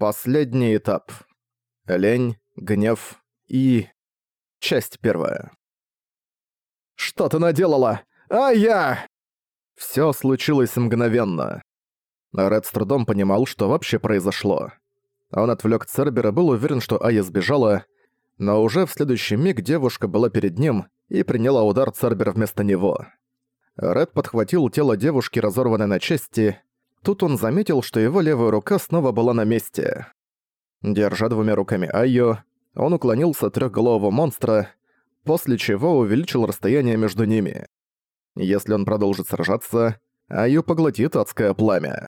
Последний этап. Лень, гнев и... Часть первая. «Что ты наделала? А я!» Всё случилось мгновенно. Ред с трудом понимал, что вообще произошло. Он отвлёк Цербера, был уверен, что Ая сбежала, но уже в следующий миг девушка была перед ним и приняла удар Цербера вместо него. Ред подхватил тело девушки, разорванное на части, Тут он заметил, что его левая рука снова была на месте. Держа двумя руками Айо, он уклонился от трёхголового монстра, после чего увеличил расстояние между ними. Если он продолжит сражаться, Айо поглотит адское пламя.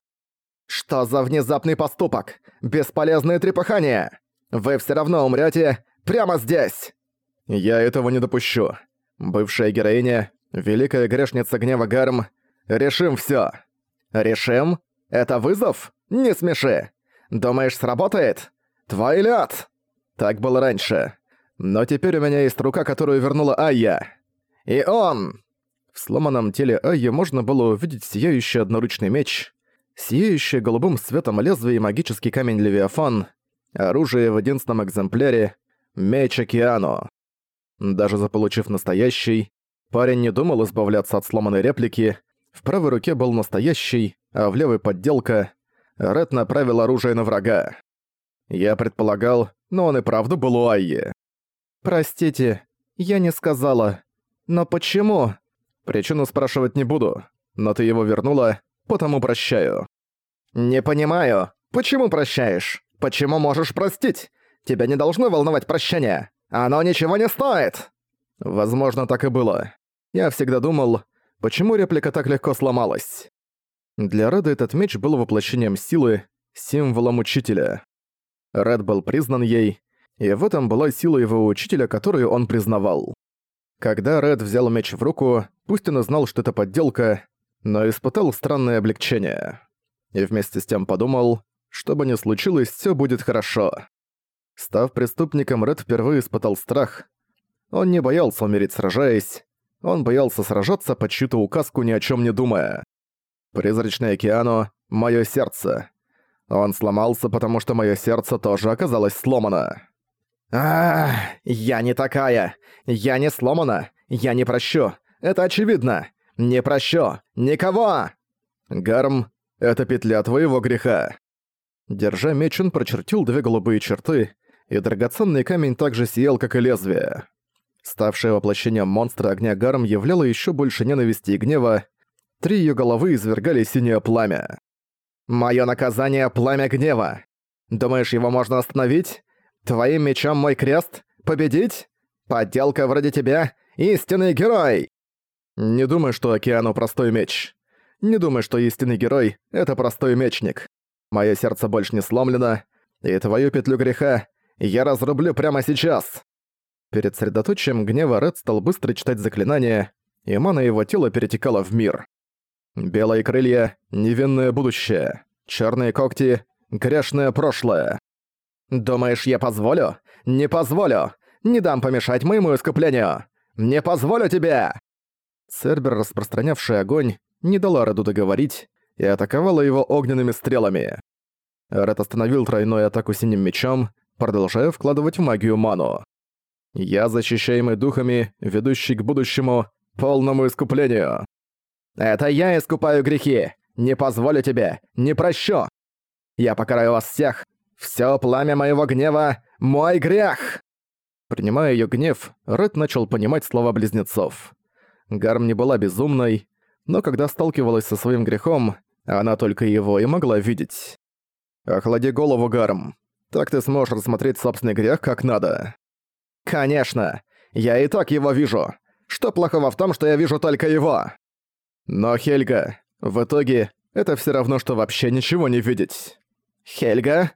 «Что за внезапный поступок? Бесполезное трепыхание! Вы все равно умрете прямо здесь!» «Я этого не допущу. Бывшая героиня, великая грешница гнева Гарм, решим все. «Решим? Это вызов? Не смеши! Думаешь, сработает? Твой лед!» Так было раньше. Но теперь у меня есть рука, которую вернула Айя. И он! В сломанном теле Айи можно было увидеть сияющий одноручный меч, сияющий голубым светом лезвие и магический камень Левиафан, оружие в единственном экземпляре — меч Океану. Даже заполучив настоящий, парень не думал избавляться от сломанной реплики, в правой руке был настоящий, а в левой подделка. Ред направил оружие на врага. Я предполагал, но он и правда был у Айи. «Простите, я не сказала. Но почему?» «Причину спрашивать не буду, но ты его вернула, потому прощаю». «Не понимаю. Почему прощаешь? Почему можешь простить? Тебя не должно волновать прощение. Оно ничего не стоит!» Возможно, так и было. Я всегда думал, Почему реплика так легко сломалась? Для Реда этот меч был воплощением силы, символом учителя. Ред был признан ей, и в этом была сила его учителя, которую он признавал. Когда Ред взял меч в руку, пусть он и знал, что это подделка, но испытал странное облегчение. И вместе с тем подумал, что бы ни случилось, все будет хорошо. Став преступником, Ред впервые испытал страх. Он не боялся умереть сражаясь, он боялся сражаться под чью-то указку, ни о чем не думая. Призрачный океану — моё сердце. Он сломался, потому что моё сердце тоже оказалось сломано. а, я не такая! Я не сломана! Я не прощу! Это очевидно! Не прощу! Никого!» «Гарм, это петля твоего греха!» Держа меч, он прочертил две голубые черты, и драгоценный камень также сиял, как и лезвие. Ставшая воплощением монстра огня Гарм являла еще больше ненависти и гнева. Три ее головы извергали синее пламя. «Моё наказание — пламя гнева! Думаешь, его можно остановить? Твоим мечом мой крест? Победить? Подделка вроде тебя — истинный герой!» «Не думай, что Океану простой меч. Не думай, что истинный герой — это простой мечник. Моё сердце больше не сломлено, и твою петлю греха я разрублю прямо сейчас!» Перед средоточием гнева Ред стал быстро читать заклинания, и мана его тела перетекала в мир. Белые крылья — невинное будущее. Черные когти — грешное прошлое. «Думаешь, я позволю? Не позволю! Не дам помешать моему искуплению! Не позволю тебе!» Цербер, распространявший огонь, не дала Реду договорить и атаковала его огненными стрелами. Ред остановил тройную атаку синим мечом, продолжая вкладывать в магию ману. Я защищаемый духами, ведущий к будущему, полному искуплению. Это я искупаю грехи. Не позволю тебе, не прощу. Я покараю вас всех. Всё пламя моего гнева — мой грех!» Принимая её гнев, Ред начал понимать слова близнецов. Гарм не была безумной, но когда сталкивалась со своим грехом, она только его и могла видеть. «Охлади голову, Гарм. Так ты сможешь рассмотреть собственный грех как надо. «Конечно! Я и так его вижу! Что плохого в том, что я вижу только его?» «Но, Хельга, в итоге это все равно, что вообще ничего не видеть». «Хельга?»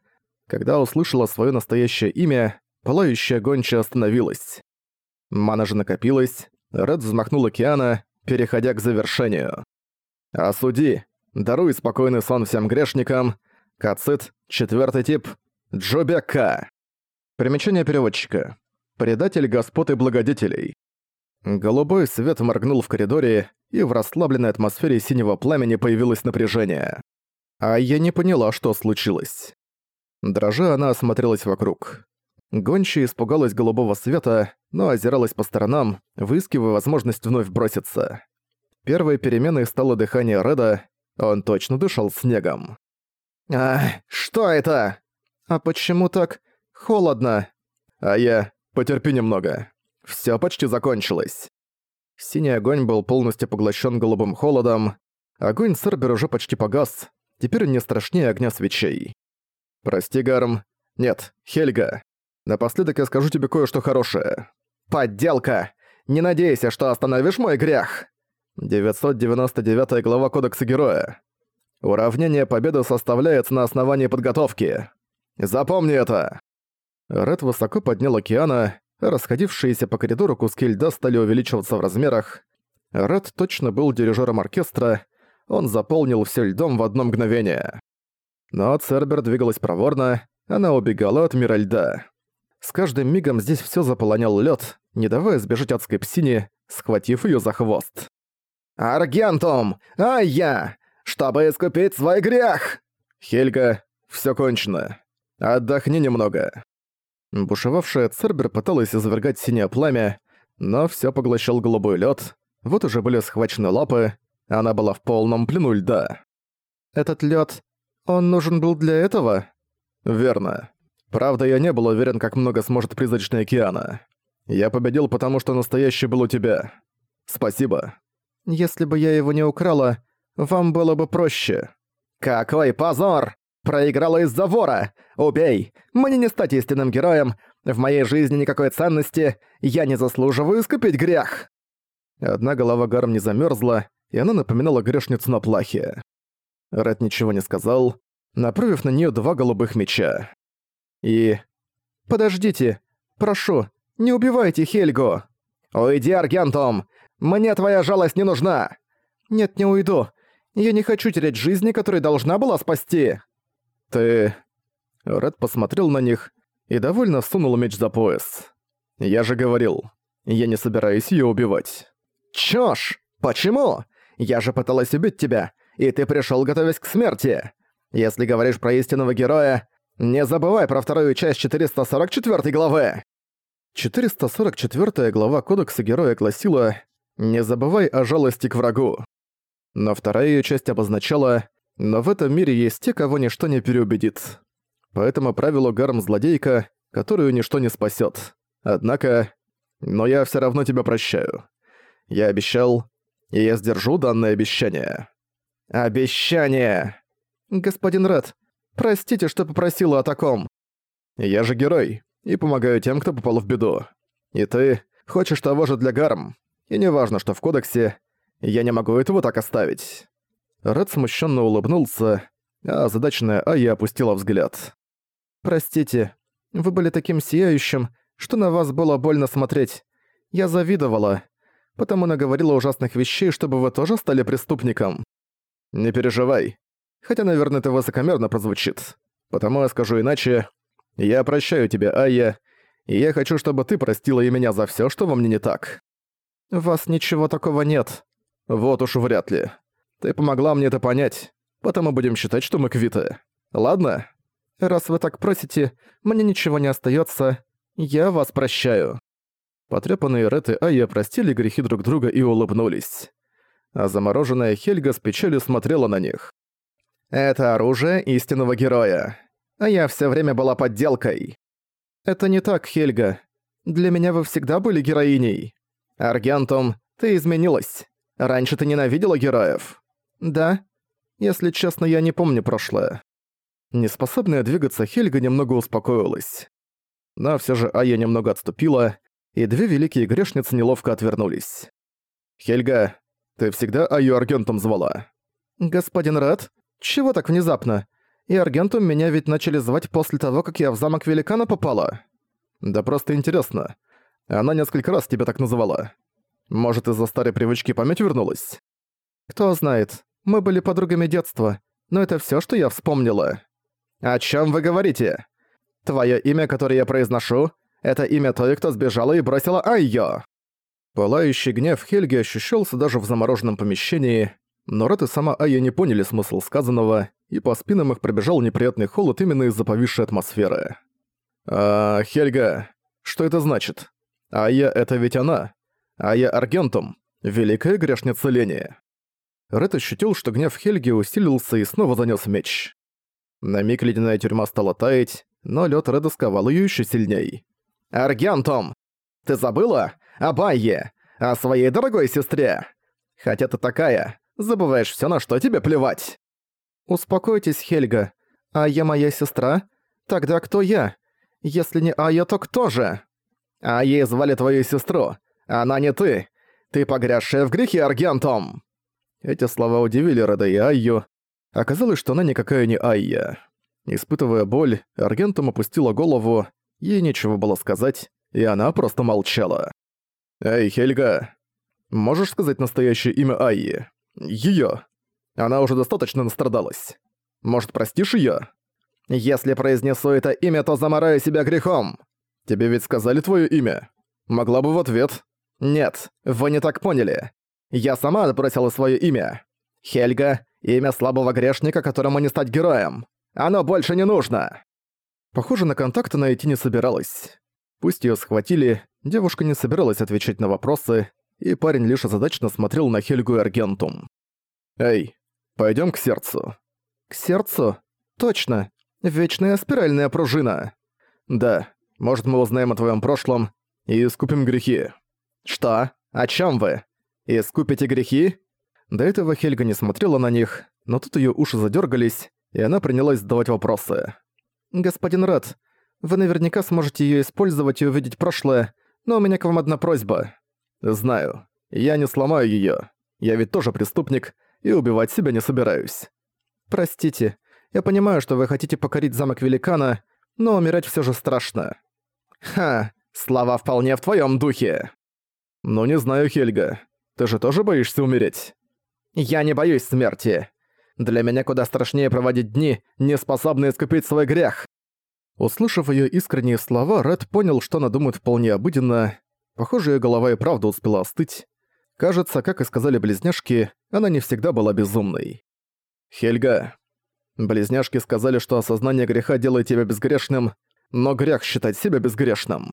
Когда услышала свое настоящее имя, пылающая гончая остановилась. Мана же накопилась, Ред взмахнул океана, переходя к завершению. «Осуди, даруй спокойный сон всем грешникам, Кацит, четвертый тип, Джобека». Примечание переводчика. Предатель господ и благодетелей. Голубой свет моргнул в коридоре, и в расслабленной атмосфере синего пламени появилось напряжение. А я не поняла, что случилось. Дрожа, она осмотрелась вокруг. Гончая испугалась голубого света, но озиралась по сторонам, выискивая возможность вновь броситься. Первой переменой стало дыхание Реда, он точно дышал снегом. «А, что это? А почему так холодно?» «А я... Потерпи немного. Всё почти закончилось». Синий огонь был полностью поглощен голубым холодом, огонь Сербер уже почти погас, теперь не страшнее огня свечей. «Прости, Гарм. Нет, Хельга. Напоследок я скажу тебе кое-что хорошее. Подделка! Не надейся, что остановишь мой грех!» 999 глава Кодекса Героя. Уравнение победы составляется на основании подготовки. Запомни это!» Ред высоко поднял океана, расходившиеся по коридору куски льда стали увеличиваться в размерах. Ред точно был дирижером оркестра, он заполнил все льдом в одно мгновение. Но Цербер двигалась проворно, она убегала от мира льда. С каждым мигом здесь все заполонял лед, не давая сбежать адской псине, схватив ее за хвост. «Аргентум! Ай я! Чтобы искупить свой грех!» «Хельга, все кончено. Отдохни немного». Бушевавшая Цербер пыталась извергать синее пламя, но все поглощал голубой лед. Вот уже были схвачены лапы, она была в полном плену льда. «Этот лед, он нужен был для этого?» «Верно. Правда, я не был уверен, как много сможет призрачный океана. Я победил, потому что настоящий был у тебя. Спасибо». «Если бы я его не украла, вам было бы проще». «Какой позор! Проиграла из-за вора! Убей! Мне не стать истинным героем! В моей жизни никакой ценности! Я не заслуживаю искупить грех!» Одна голова Гарм не замерзла, и она напоминала грешницу на плахе. Ред ничего не сказал, направив на нее два голубых меча. И... «Подождите! Прошу, не убивайте Хельгу!» «Уйди, Аргентум! Мне твоя жалость не нужна!» «Нет, не уйду. Я не хочу терять жизни, которые должна была спасти!» «Ты...» Ред посмотрел на них и довольно сунул меч за пояс. «Я же говорил, я не собираюсь её убивать». «Чушь! Почему? Я же пыталась убить тебя, и ты пришёл, готовясь к смерти. Если говоришь про истинного героя, не забывай про вторую часть 444 главы!» 444 глава Кодекса Героя гласила «Не забывай о жалости к врагу». Но вторая её часть обозначала «Но в этом мире есть те, кого ничто не переубедит». По этому правилу Гарм злодейка, которую ничто не спасёт. Однако... Но я всё равно тебя прощаю. Я обещал, и я сдержу данное обещание. Обещание! Господин Ред, простите, что попросила о таком. Я же герой, и помогаю тем, кто попал в беду. И ты хочешь того же для Гарм. И не важно, что в кодексе, я не могу этого так оставить». Ред смущенно улыбнулся, а задачная Ая опустила взгляд. «Простите, вы были таким сияющим, что на вас было больно смотреть. Я завидовала, потому наговорила ужасных вещей, чтобы вы тоже стали преступником. Не переживай. Хотя, наверное, это высокомерно прозвучит. Потому я скажу иначе. Я прощаю тебя, Ая, и я хочу, чтобы ты простила и меня за всё, что во мне не так. «У вас ничего такого нет». «Вот уж вряд ли. Ты помогла мне это понять, потому будем считать, что мы квиты. Ладно?» «Раз вы так просите, мне ничего не остаётся. Я вас прощаю». Потрёпанные Ред и Айя простили грехи друг друга и улыбнулись. А замороженная Хельга с печалью смотрела на них. «Это оружие истинного героя. А я всё время была подделкой». «Это не так, Хельга. Для меня вы всегда были героиней». «Аргентум, ты изменилась. Раньше ты ненавидела героев». «Да. Если честно, я не помню прошлое». Неспособная двигаться Хельга немного успокоилась. Но всё же Ая немного отступила, и две великие грешницы неловко отвернулись. «Хельга, ты всегда Аю Аргентум звала?» «Господин Ред? Чего так внезапно? И Аргентум меня ведь начали звать после того, как я в замок Великана попала?» «Да просто интересно. Она несколько раз тебя так называла. Может, из-за старой привычки память вернулась? Кто знает. Мы были подругами детства, но это всё, что я вспомнила. О чём вы говорите? Твоё имя, которое я произношу, это имя той, кто сбежала и бросила Айо. Пылающий гнев Хельги ощущался даже в замороженном помещении. Но Ред и сама Айя не поняли смысл сказанного, и по спинам их пробежал неприятный холод именно из-за повисшей атмосферы. «А, Хельга, что это значит? Айя — это ведь она. Айя Аргентум, великая грешница лени». Ред ощутил, что гнев Хельги усилился и снова занес меч. На миг ледяная тюрьма стала таять, но лед Реда сковал ее еще сильней. «Аргентум! Ты забыла? Об Айе! О своей дорогой сестре! Хотя ты такая, забываешь все, на что тебе плевать!» «Успокойтесь, Хельга. А я моя сестра? Тогда кто я? Если не Ая, то кто же?» «А ей звали твою сестру. Она не ты. Ты погрязшая в грехе, Аргентом!» Эти слова удивили Реда и Айю. Оказалось, что она никакая не Айя. Испытывая боль, Аргентом опустила голову, ей нечего было сказать, и она просто молчала. «Эй, Хельга, можешь сказать настоящее имя Айи? Её. Она уже достаточно настрадалась. Может, простишь её? Если произнесу это имя, то замараю себя грехом. Тебе ведь сказали твоё имя. Могла бы в ответ. Нет, вы не так поняли. Я сама отбросила своё имя. Хельга — имя слабого грешника, которому не стать героем. Оно больше не нужно!» Похоже, на контакт она идти не собиралась. Пусть её схватили, девушка не собиралась отвечать на вопросы, и парень лишь озадаченно смотрел на Хельгу и Аргентум. «Эй, пойдём к сердцу». «К сердцу? Точно. Вечная спиральная пружина». «Да, может, мы узнаем о твоём прошлом и искупим грехи». «Что? О чём вы? Искупите грехи?» До этого Хельга не смотрела на них, но тут её уши задёргались, и она принялась задавать вопросы. «Господин Рад, вы наверняка сможете её использовать и увидеть прошлое, но у меня к вам одна просьба». «Знаю. Я не сломаю её. Я ведь тоже преступник, и убивать себя не собираюсь». «Простите, я понимаю, что вы хотите покорить замок великана, но умирать всё же страшно». «Ха, слова вполне в твоём духе». «Ну не знаю, Хельга. Ты же тоже боишься умереть?» «Я не боюсь смерти. Для меня куда страшнее проводить дни, не способные искупить свой грех». Услышав её искренние слова, Ред понял, что она думает вполне обыденно. Похоже, её голова и правда успела остыть. Кажется, как и сказали близняшки, она не всегда была безумной. «Хельга, близняшки сказали, что осознание греха делает тебя безгрешным, но грех считать себя безгрешным».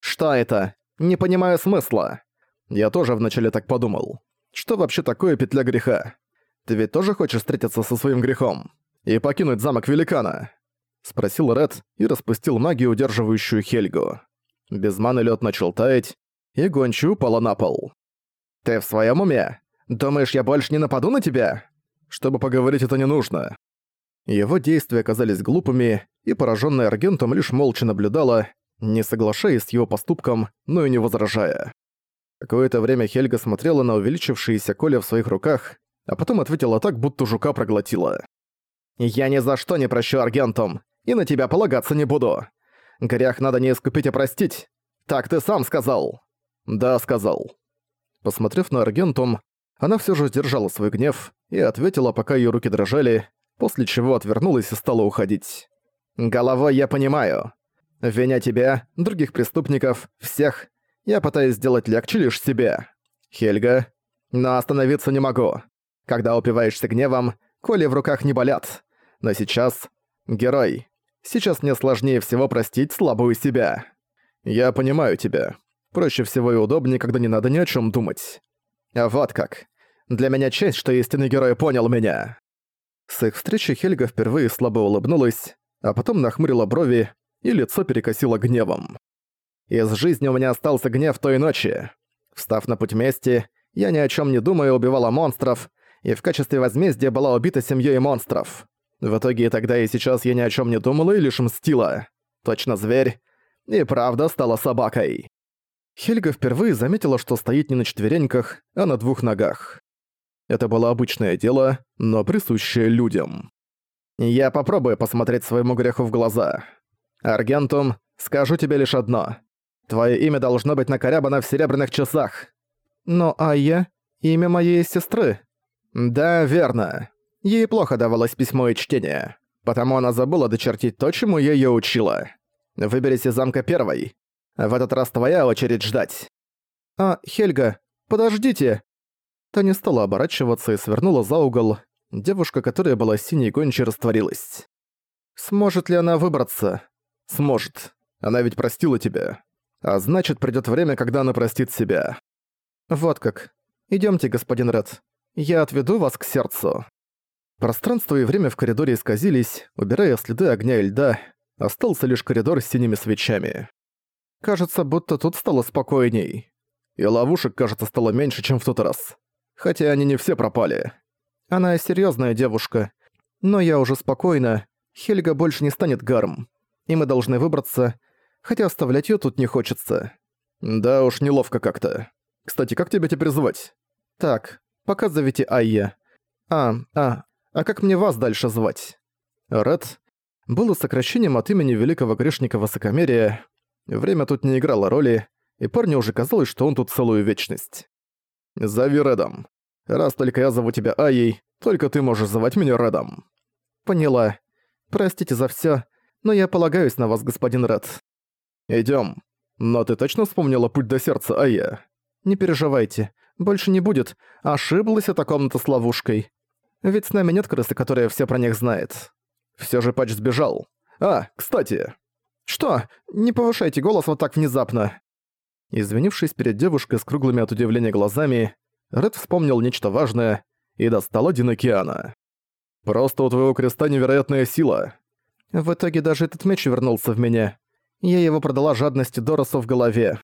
«Что это? Не понимаю смысла». Я тоже вначале так подумал. Что вообще такое петля греха? Ты ведь тоже хочешь встретиться со своим грехом? И покинуть замок великана?» Спросил Ред и распустил магию, удерживающую Хельгу. Без маны лед начал таять, и Гончу упала на пол. «Ты в своем уме? Думаешь, я больше не нападу на тебя?» Чтобы поговорить, это не нужно. Его действия оказались глупыми, и пораженная Аргентом лишь молча наблюдала, не соглашаясь с его поступком, но и не возражая. Какое-то время Хельга смотрела на увеличившиеся коля в своих руках, а потом ответила так, будто жука проглотила. «Я ни за что не прощу Аргентум, и на тебя полагаться не буду. Грех надо не искупить, а простить. Так ты сам сказал». «Да, сказал». Посмотрев на Аргентум, она все же сдержала свой гнев и ответила, пока ее руки дрожали, после чего отвернулась и стала уходить. «Головой я понимаю. Виня тебя, других преступников, всех, я пытаюсь сделать легче лишь себе. Хельга, но остановиться не могу. Когда упиваешься гневом, коли в руках не болят. Но сейчас... Герой. Сейчас мне сложнее всего простить слабую себя. Я понимаю тебя. Проще всего и удобнее, когда не надо ни о чем думать. А вот как. Для меня честь, что истинный герой понял меня. С их встречи Хельга впервые слабо улыбнулась, а потом нахмурила брови, и лицо перекосило гневом. Из жизни у меня остался гнев той ночи. Встав на путь мести, я ни о чем не думая убивала монстров, и в качестве возмездия была убита семьей монстров. В итоге и тогда, и сейчас я ни о чем не думала и лишь мстила. Точно зверь. И правда стала собакой. Хельга впервые заметила, что стоит не на четвереньках, а на двух ногах. Это было обычное дело, но присущее людям. Я попробую посмотреть своему греху в глаза. Аргентум, скажу тебе лишь одно. Твое имя должно быть накорябано в серебряных часах. Но Айя — имя моей сестры. Да, верно. Ей плохо давалось письмо и чтение, потому она забыла дочертить то, чему я её учила. Выберись из замка первой. В этот раз твоя очередь ждать. А, Хельга, подождите. Та не стала оборачиваться и свернула за угол. Девушка, которая была синей гончей, растворилась. Сможет ли она выбраться? Сможет. Она ведь простила тебя. А значит, придёт время, когда она простит себя. Вот как. Идёмте, господин Ред. Я отведу вас к сердцу. Пространство и время в коридоре исказились, убирая следы огня и льда. Остался лишь коридор с синими свечами. Кажется, будто тут стало спокойней. И ловушек, кажется, стало меньше, чем в тот раз. Хотя они не все пропали. Она серьезная девушка. Но я уже спокойна. Хельга больше не станет гарм. И мы должны выбраться, хотя оставлять ее тут не хочется. Да уж, неловко как-то. Кстати, как тебя теперь звать? Так, пока зовите Айя. А, а, а как мне вас дальше звать? Ред было сокращением от имени великого грешника Высокомерия. Время тут не играло роли, и парню уже казалось, что он тут целую вечность. «Зови Редом. Раз только я зову тебя Айей, только ты можешь звать меня Редом». «Поняла. Простите за всё, но я полагаюсь на вас, господин Ред». «Идём. Но ты точно вспомнила путь до сердца, Айя?» «Не переживайте. Больше не будет. Ошиблась эта комната с ловушкой. Ведь с нами нет крысы, которая все про них знает». Всё же Патч сбежал. «А, кстати!» «Что? Не повышайте голос вот так внезапно!» Извинившись перед девушкой с круглыми от удивления глазами, Ред вспомнил нечто важное и достал один океана. «Просто у твоего креста невероятная сила». В итоге даже этот меч вернулся в меня. Я его продала жадности Доросу в голове.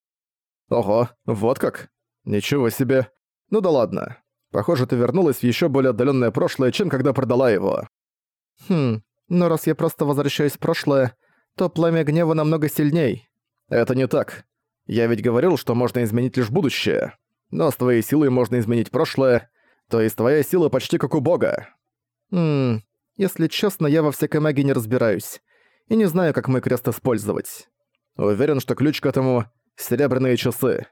Ого, вот как? Ничего себе. Ну да ладно. Похоже, ты вернулась в ещё более отдалённое прошлое, чем когда продала его. Хм, но раз я просто возвращаюсь в прошлое, то пламя гнева намного сильней. Это не так. Я ведь говорил, что можно изменить лишь будущее. Но с твоей силой можно изменить прошлое, то есть твоя сила почти как у бога. Ммм, если честно, я во всякой магии не разбираюсь. И не знаю, как мой крест использовать. Уверен, что ключ к этому — серебряные часы.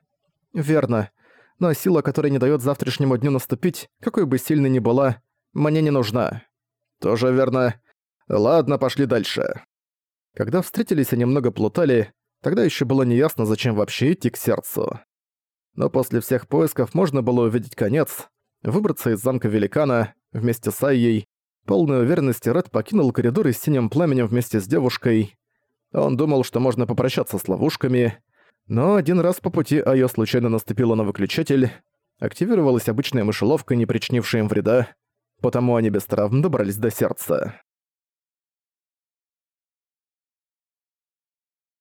Верно. Но сила, которая не дает завтрашнему дню наступить, какой бы сильной ни была, мне не нужна. Тоже верно. Ладно, пошли дальше. Когда встретились, они много плутали, тогда еще было неясно, зачем вообще идти к сердцу. Но после всех поисков можно было увидеть конец, выбраться из замка великана вместе с Айей. Полной уверенности Ред покинул коридор с синим пламенем вместе с девушкой. Он думал, что можно попрощаться с ловушками, но один раз по пути Айо случайно наступила на выключатель, активировалась обычная мышеловка, не причинившая им вреда, потому они без травм добрались до сердца.